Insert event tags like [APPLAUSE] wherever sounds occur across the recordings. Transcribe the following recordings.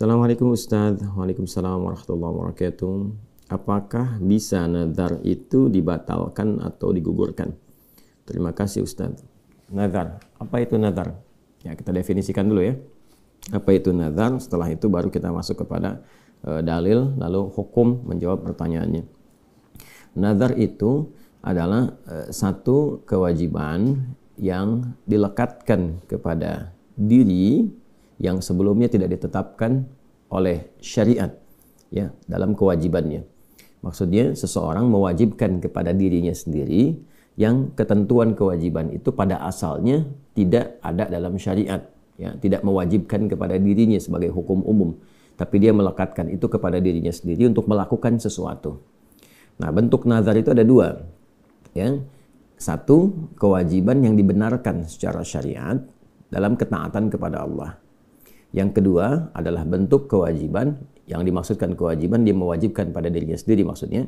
Assalamualaikum Ustaz. Waalaikumsalam warahmatullahi wabarakatuh. Apakah bisa nazar itu dibatalkan atau digugurkan? Terima kasih Ustaz. Nazar. Apa itu nazar? Ya, kita definisikan dulu ya. Apa itu nazar? Setelah itu baru kita masuk kepada uh, dalil lalu hukum menjawab pertanyaannya. Nazar itu adalah uh, satu kewajiban yang dilekatkan kepada diri yang sebelumnya tidak ditetapkan oleh syariat ya dalam kewajibannya. Maksudnya seseorang mewajibkan kepada dirinya sendiri yang ketentuan kewajiban itu pada asalnya tidak ada dalam syariat ya, tidak mewajibkan kepada dirinya sebagai hukum umum, tapi dia melekatkan itu kepada dirinya sendiri untuk melakukan sesuatu. Nah, bentuk nazar itu ada dua. Ya. Satu, kewajiban yang dibenarkan secara syariat dalam ketaatan kepada Allah. Yang kedua adalah bentuk kewajiban yang dimaksudkan kewajiban dia mewajibkan pada dirinya sendiri maksudnya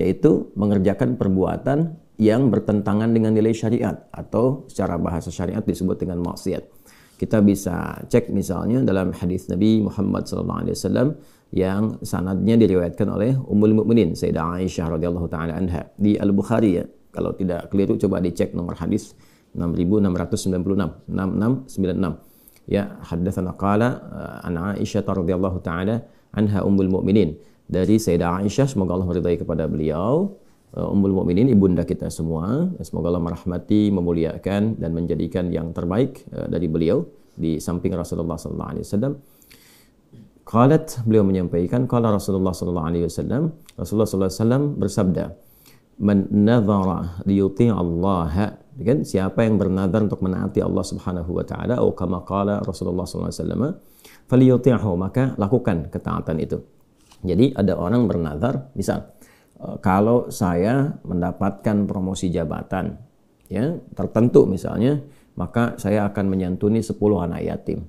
yaitu mengerjakan perbuatan yang bertentangan dengan nilai syariat atau secara bahasa syariat disebut dengan maksiat. Kita bisa cek misalnya dalam hadis Nabi Muhammad SAW yang sanadnya diriwayatkan oleh Ummul Mukminin Sayyidah Aisyah radhiyallahu taala anha di Al Bukhari ya. Kalau tidak keliru coba dicek nomor hadis 6696 6696 ya haddatsana qala uh, an Aisyah radhiyallahu taala anha ummul mukminin dari Sayyidah Aisyah semoga Allah meridai kepada beliau. Uh, ummul mukminin ibunda kita semua. Semoga Allah merahmati memuliakan dan menjadikan yang terbaik uh, dari beliau di samping Rasulullah sallallahu alaihi wasallam. Qalat beliau menyampaikan qala Rasulullah sallallahu alaihi wasallam. Rasulullah sallallahu alaihi wasallam bersabda man nadhara liyuti Allah kan siapa yang bernadar untuk menaati Allah Subhanahu wa taala atau kama qala Rasulullah sallallahu alaihi wasallam maka lakukan ketaatan itu. Jadi ada orang bernadar misal e, kalau saya mendapatkan promosi jabatan ya tertentu misalnya maka saya akan menyantuni 10 anak yatim.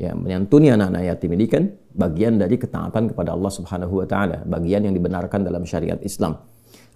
Ya, menyantuni anak-anak yatim ini kan bagian dari ketaatan kepada Allah Subhanahu wa taala, bagian yang dibenarkan dalam syariat Islam.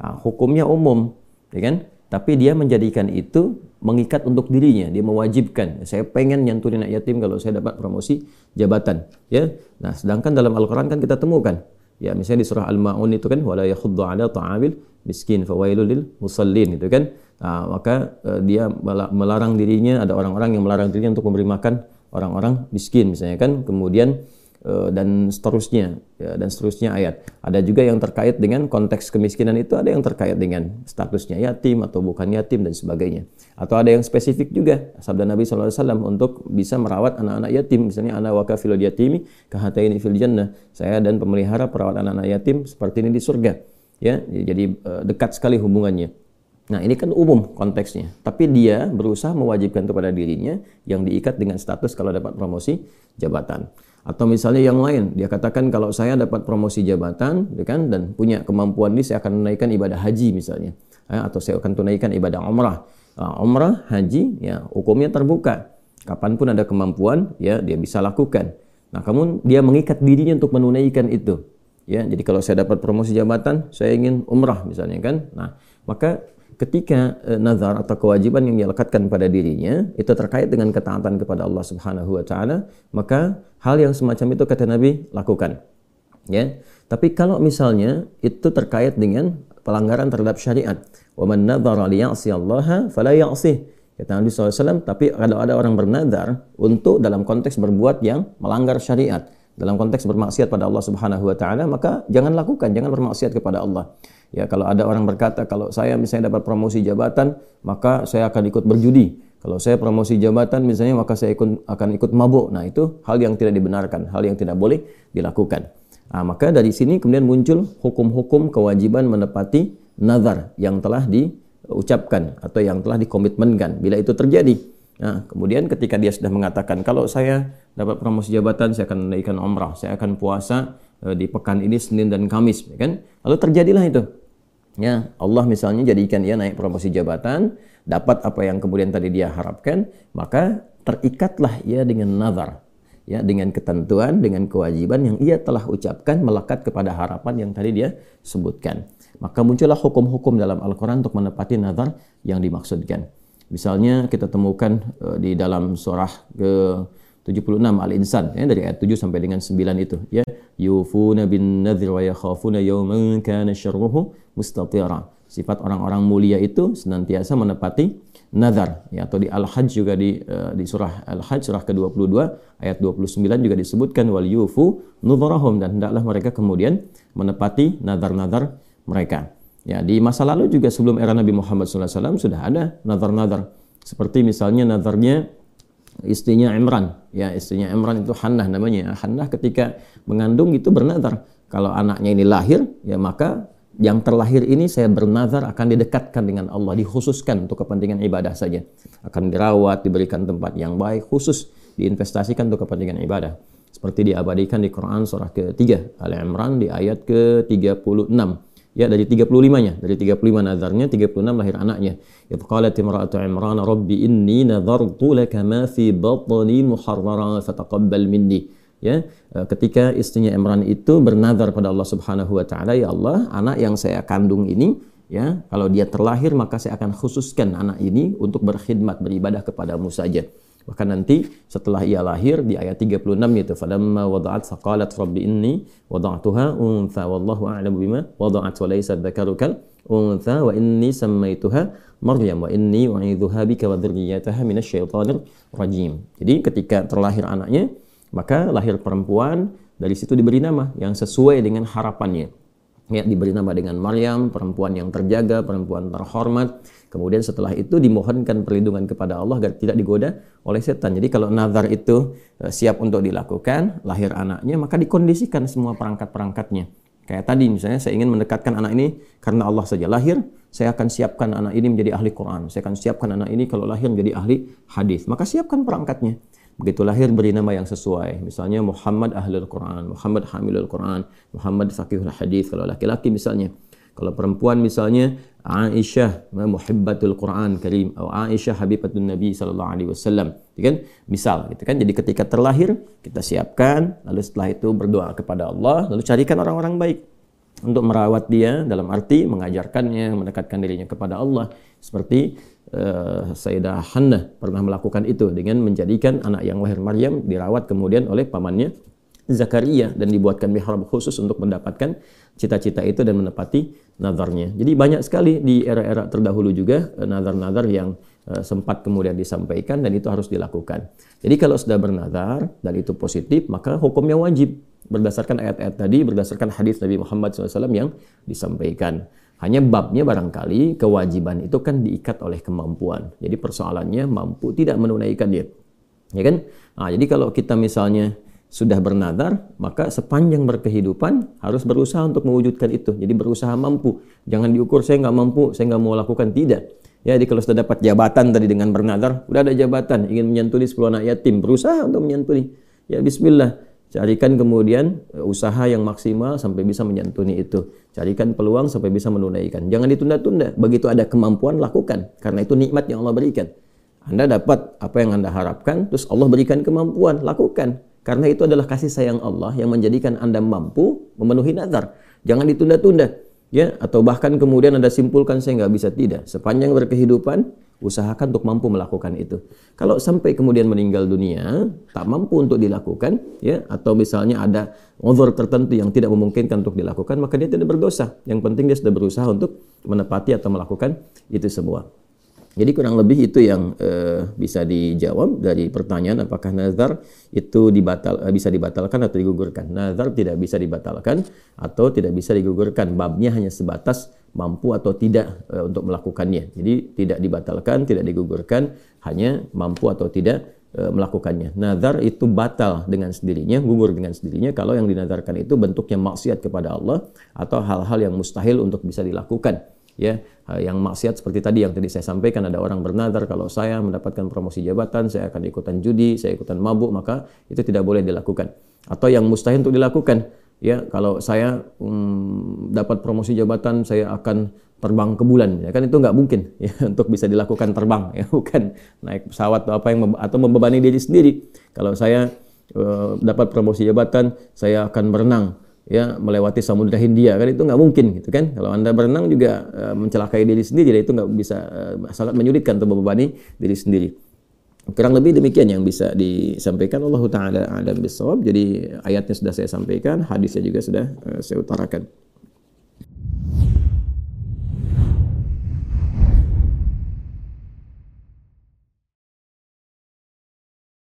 Nah, hukumnya umum, ya kan? Tapi dia menjadikan itu mengikat untuk dirinya. Dia mewajibkan. Saya pengen nyantunin anak yatim kalau saya dapat promosi jabatan ya. Nah sedangkan dalam Al-Qur'an kan kita temukan ya misalnya di surah Al-Maun itu kan wala yakhuddu ala ta'amil miskin fawailul lil musallin itu kan. Nah, maka uh, dia melarang dirinya ada orang-orang yang melarang dirinya untuk memberi makan orang-orang miskin misalnya kan. Kemudian dan seterusnya ya, dan seterusnya ayat. Ada juga yang terkait dengan konteks kemiskinan itu ada yang terkait dengan statusnya yatim atau bukan yatim dan sebagainya. Atau ada yang spesifik juga sabda Nabi SAW untuk bisa merawat anak-anak yatim. Misalnya anak wakafilul yatimi kahataini fil jannah. Saya dan pemelihara perawat anak-anak yatim seperti ini di surga. Ya, jadi eh, dekat sekali hubungannya. Nah, ini kan umum konteksnya. Tapi dia berusaha mewajibkan kepada dirinya yang diikat dengan status kalau dapat promosi jabatan. Atau misalnya yang lain dia katakan kalau saya dapat promosi jabatan ya kan dan punya kemampuan ini saya akan menaikkan ibadah haji misalnya. Ya, atau saya akan tunaikan ibadah umrah. Uh, umrah haji ya hukumnya terbuka. Kapan pun ada kemampuan ya dia bisa lakukan. Nah kamu dia mengikat dirinya untuk menunaikan itu. Ya jadi kalau saya dapat promosi jabatan saya ingin umrah misalnya kan. Nah maka ketika e, nazar atau kewajiban yang dilekatkan pada dirinya itu terkait dengan ketaatan kepada Allah Subhanahu wa taala, maka hal yang semacam itu kata Nabi lakukan. Ya. Tapi kalau misalnya itu terkait dengan pelanggaran terhadap syariat, wa man nadzara liya'siyallaha fala ya'sih. Kata Nabi SAW, tapi kalau ada orang bernazar untuk dalam konteks berbuat yang melanggar syariat, dalam konteks bermaksiat pada Allah Subhanahu wa taala, maka jangan lakukan, jangan bermaksiat kepada Allah. Ya, kalau ada orang berkata kalau saya misalnya dapat promosi jabatan, maka saya akan ikut berjudi. Kalau saya promosi jabatan misalnya maka saya ikut, akan ikut mabuk. Nah, itu hal yang tidak dibenarkan, hal yang tidak boleh dilakukan. Nah, maka dari sini kemudian muncul hukum-hukum kewajiban menepati nazar yang telah diucapkan atau yang telah dikomitmenkan. Bila itu terjadi, Nah, kemudian ketika dia sudah mengatakan kalau saya dapat promosi jabatan, saya akan menaikkan umrah, saya akan puasa eh, di pekan ini Senin dan Kamis, ya kan? Lalu terjadilah itu. Ya, Allah misalnya jadikan ia naik promosi jabatan, dapat apa yang kemudian tadi dia harapkan, maka terikatlah ia dengan nazar, ya, dengan ketentuan, dengan kewajiban yang ia telah ucapkan melekat kepada harapan yang tadi dia sebutkan. Maka muncullah hukum-hukum dalam Al-Quran untuk menepati nazar yang dimaksudkan. Misalnya kita temukan uh, di dalam surah ke 76 Al-Insan ya dari ayat 7 sampai dengan 9 itu ya. Yufuna bin nadhir wa yakhafuna yawman kana syarruhu mustatira. Sifat orang-orang mulia itu senantiasa menepati nazar ya atau di Al-Hajj juga di uh, di surah Al-Hajj surah ke-22 ayat 29 juga disebutkan wal yufu nudharahum dan hendaklah mereka kemudian menepati nazar-nazar mereka. Ya di masa lalu juga sebelum era Nabi Muhammad SAW sudah ada nazar-nazar seperti misalnya nazarnya istrinya Imran. Ya istrinya Imran itu Hannah namanya. Hannah ketika mengandung itu bernazar. Kalau anaknya ini lahir ya maka yang terlahir ini saya bernazar akan didekatkan dengan Allah dikhususkan untuk kepentingan ibadah saja. Akan dirawat diberikan tempat yang baik khusus diinvestasikan untuk kepentingan ibadah. Seperti diabadikan di Quran surah ketiga Al Imran di ayat ke-36 ya dari 35-nya dari 35 nazarnya 36 lahir anaknya. Idh qalat imra'atu imran rabbi inni nadhartu laka ma fi batni muharrara fataqabbal minni. Ya e, ketika istrinya Imran itu bernazar pada Allah Subhanahu wa taala ya Allah anak yang saya kandung ini ya kalau dia terlahir maka saya akan khususkan anak ini untuk berkhidmat beribadah kepadamu saja Bahkan nanti setelah ia lahir di ayat 36 itu falamma wada'at faqalat rabbi inni wada'tuha untha wallahu a'lamu bima wada'at wa laysa dzakaruka untha wa inni sammaituha Maryam wa inni u'idzuha bika wa dzurriyyataha minasyaitonir rajim. Jadi ketika terlahir anaknya maka lahir perempuan dari situ diberi nama yang sesuai dengan harapannya ya diberi nama dengan Maryam, perempuan yang terjaga, perempuan terhormat. Kemudian setelah itu dimohonkan perlindungan kepada Allah agar tidak digoda oleh setan. Jadi kalau nazar itu eh, siap untuk dilakukan, lahir anaknya, maka dikondisikan semua perangkat-perangkatnya. Kayak tadi misalnya saya ingin mendekatkan anak ini karena Allah saja lahir, saya akan siapkan anak ini menjadi ahli Quran. Saya akan siapkan anak ini kalau lahir menjadi ahli hadis. Maka siapkan perangkatnya. Begitu lahir beri nama yang sesuai. Misalnya Muhammad Ahlul Quran, Muhammad Hamilul Quran, Muhammad Faqihul Hadis kalau laki-laki misalnya. Kalau perempuan misalnya Aisyah muhibbatul Quran Karim atau Aisyah habibatun Nabi sallallahu alaihi wasallam. Kan? Misal gitu kan. Jadi ketika terlahir kita siapkan lalu setelah itu berdoa kepada Allah lalu carikan orang-orang baik untuk merawat dia dalam arti mengajarkannya, mendekatkan dirinya kepada Allah seperti uh, Sayyidah Hannah pernah melakukan itu dengan menjadikan anak yang lahir Maryam dirawat kemudian oleh pamannya Zakaria dan dibuatkan mihrab khusus untuk mendapatkan cita-cita itu dan menepati nazarnya. Jadi banyak sekali di era-era terdahulu juga uh, nazar-nazar yang uh, sempat kemudian disampaikan dan itu harus dilakukan. Jadi kalau sudah bernazar dan itu positif maka hukumnya wajib berdasarkan ayat-ayat tadi, berdasarkan hadis Nabi Muhammad SAW yang disampaikan. Hanya babnya barangkali kewajiban itu kan diikat oleh kemampuan. Jadi persoalannya mampu tidak menunaikan dia. Ya kan? Nah, jadi kalau kita misalnya sudah bernadar, maka sepanjang berkehidupan harus berusaha untuk mewujudkan itu. Jadi berusaha mampu. Jangan diukur saya nggak mampu, saya nggak mau lakukan. Tidak. Ya, jadi kalau sudah dapat jabatan tadi dengan bernadar, udah ada jabatan, ingin menyantuni 10 anak yatim, berusaha untuk menyantuni. Ya bismillah Carikan kemudian e, usaha yang maksimal sampai bisa menyantuni itu. Carikan peluang sampai bisa menunaikan. Jangan ditunda-tunda. Begitu ada kemampuan, lakukan. Karena itu nikmat yang Allah berikan. Anda dapat apa yang Anda harapkan, terus Allah berikan kemampuan, lakukan. Karena itu adalah kasih sayang Allah yang menjadikan Anda mampu memenuhi nazar. Jangan ditunda-tunda. Ya, atau bahkan kemudian Anda simpulkan saya nggak bisa tidak. Sepanjang berkehidupan, usahakan untuk mampu melakukan itu. Kalau sampai kemudian meninggal dunia, tak mampu untuk dilakukan, ya, atau misalnya ada uzur tertentu yang tidak memungkinkan untuk dilakukan, maka dia tidak berdosa. Yang penting dia sudah berusaha untuk menepati atau melakukan itu semua. Jadi kurang lebih itu yang uh, bisa dijawab dari pertanyaan apakah nazar itu dibatal uh, bisa dibatalkan atau digugurkan. Nazar tidak bisa dibatalkan atau tidak bisa digugurkan. Babnya hanya sebatas mampu atau tidak uh, untuk melakukannya. Jadi tidak dibatalkan, tidak digugurkan, hanya mampu atau tidak melakukannya. Nazar itu batal dengan sendirinya, gugur dengan sendirinya kalau yang dinazarkan itu bentuknya maksiat kepada Allah atau hal-hal yang mustahil untuk bisa dilakukan ya yang maksiat seperti tadi yang tadi saya sampaikan ada orang bernadar kalau saya mendapatkan promosi jabatan saya akan ikutan judi saya ikutan mabuk maka itu tidak boleh dilakukan. Atau yang mustahil untuk dilakukan ya kalau saya hmm, dapat promosi jabatan saya akan terbang ke bulan ya kan? Itu nggak mungkin [LAUGHS] ya untuk bisa dilakukan terbang ya bukan naik pesawat atau apa yang atau membebani diri sendiri. Kalau saya uh, dapat promosi jabatan saya akan berenang ya melewati samudra Hindia kan itu nggak mungkin gitu kan kalau anda berenang juga uh, mencelakai diri sendiri itu nggak bisa uh, sangat menyulitkan untuk membebani diri sendiri Kurang lebih demikian yang bisa disampaikan Allah taala alam bisawab. Jadi ayatnya sudah saya sampaikan, hadisnya juga sudah uh, saya utarakan.